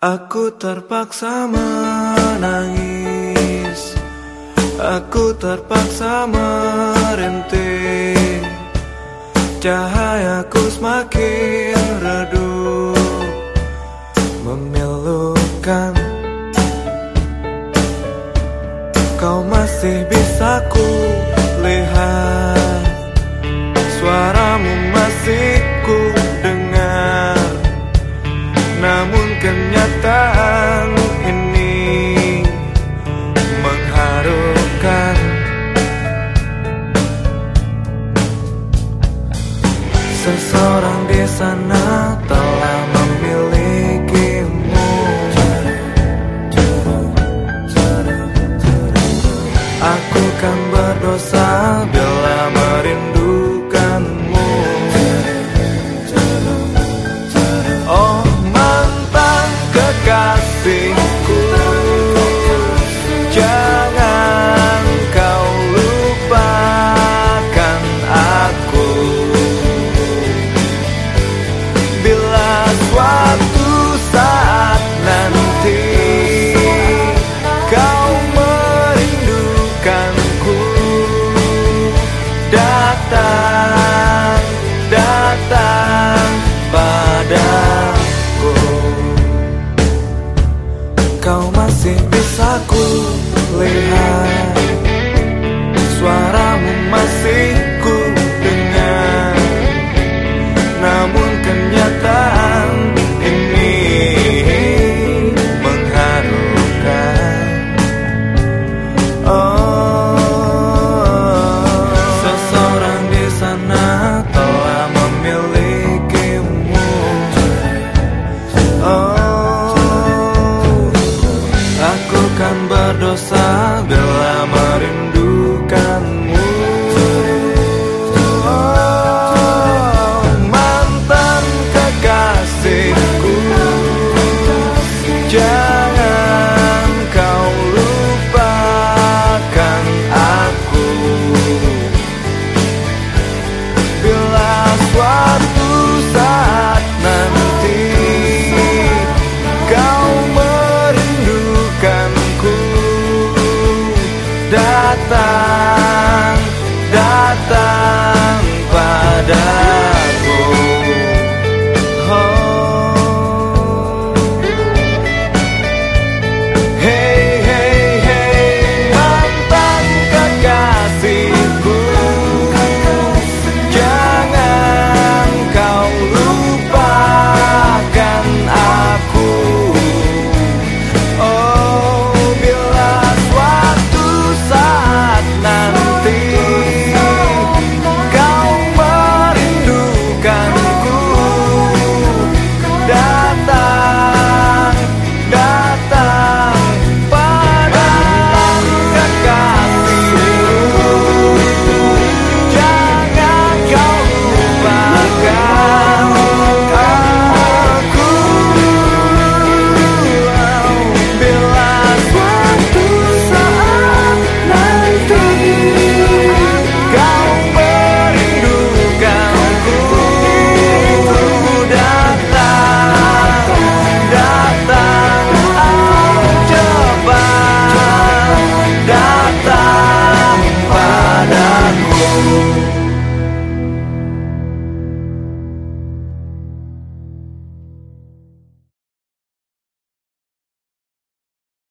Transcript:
Aku terpaksa menangis. Aku terpaksa merintih. Cahayaku semakin redup. Memilukan. Kau masih bisa ku lihat. orang di sana tak berdosa.